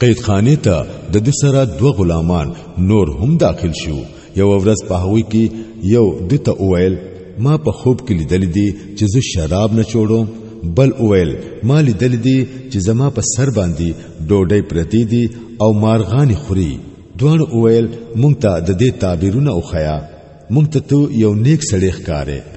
قید خانه ته د د سره دوه غلامان نور هم داخل شو یو ورځ په هوی کې یو د ته اویل ما په خوب کې لیدل دي چې زه شراب نه چوړم بل اویل ما لیدل دي چې زما په سر باندې ډوډۍ پرتی دي او مارغان خوري دوان اویل مونږ ته د دې تعبیرونه او خیا مونږ ته تو یو نیک سړی ښکارې